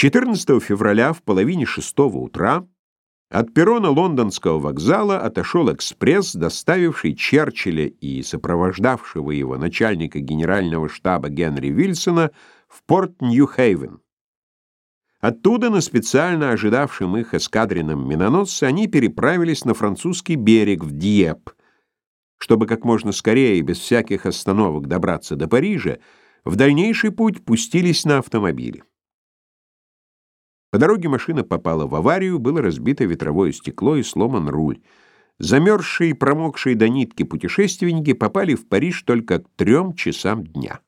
14 февраля в половине шестого утра от перрона лондонского вокзала отошел экспресс, доставивший Черчилля и сопровождавшего его начальника генерального штаба Генри Вильсона в порт Нью-Хейвен. Оттуда на специально ожидавшем их эскадренном миноносце они переправились на французский берег в Диеп, чтобы как можно скорее и без всяких остановок добраться до Парижа, в дальнейший путь пустились на автомобиле. По дороге машина попала в аварию, было разбито ветровое стекло и сломан руль. Замерзшие и промокшие до нитки путешественники попали в Париж только к трем часам дня.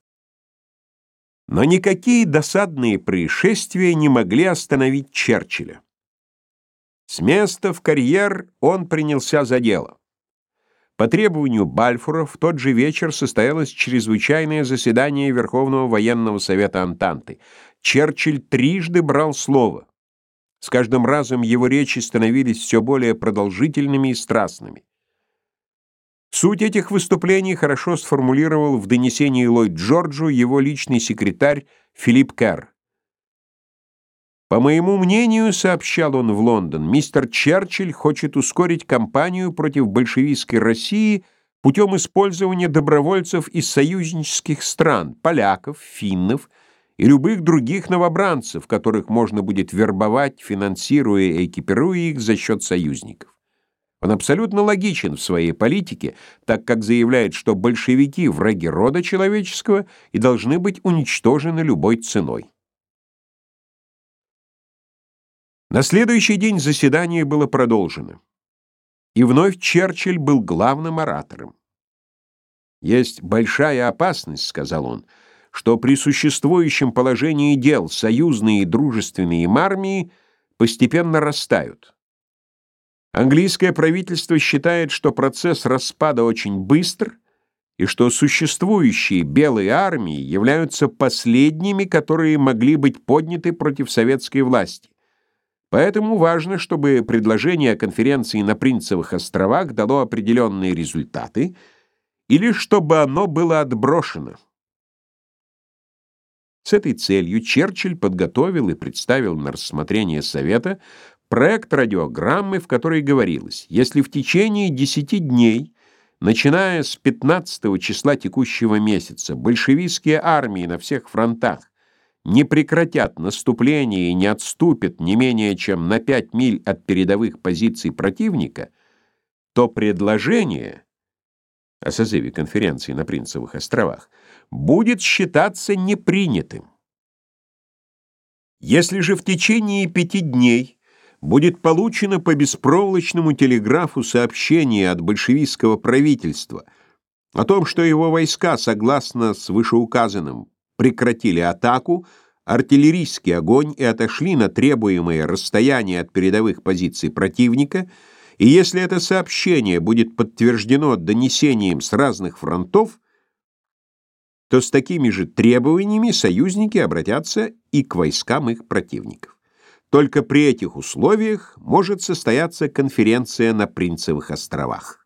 Но никакие досадные происшествия не могли остановить Черчилля. С места в карьер он принялся за дело. По требованию Бальфура в тот же вечер состоялось чрезвычайное заседание Верховного военного совета Антанты. Черчилль трижды брал слово. С каждым разом его речи становились все более продолжительными и страстными. Суть этих выступлений хорошо сформулировал в донесении Ллойд Джорджу его личный секретарь Филипп Керр. По моему мнению, сообщал он в Лондон, мистер Черчилль хочет ускорить кампанию против большевистской России путем использования добровольцев из союзнических стран, поляков, финнов и любых других новобранцев, которых можно будет вербовать, финансируя и экипируя их за счет союзников. Он абсолютно логичен в своей политике, так как заявляет, что большевики — враги рода человеческого и должны быть уничтожены любой ценой. На следующий день заседание было продолжено. И вновь Черчилль был главным оратором. «Есть большая опасность», — сказал он, — «что при существующем положении дел союзные и дружественные им армии постепенно растают. Английское правительство считает, что процесс распада очень быстр и что существующие белые армии являются последними, которые могли быть подняты против советской власти. Поэтому важно, чтобы предложение конференции на Принцевых островах дало определенные результаты или чтобы оно было отброшено. С этой целью Черчилль подготовил и представил на рассмотрение Совета проект радиограммы, в которой говорилось, если в течение 10 дней, начиная с 15 числа текущего месяца, большевистские армии на всех фронтах не прекратят наступление и не отступят не менее чем на 5 миль от передовых позиций противника, то предложение о созыве конференции на Принцевых островах будет считаться непринятым. Если же в течение пяти дней будет получено по беспроволочному телеграфу сообщение от большевистского правительства о том, что его войска, согласно с вышеуказанным, прекратили атаку, артиллерийский огонь и отошли на требуемое расстояние от передовых позиций противника, и если это сообщение будет подтверждено донесением с разных фронтов, то с такими же требованиями союзники обратятся и к войскам их противников. Только при этих условиях может состояться конференция на Принцевых островах.